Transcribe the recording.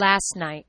last night.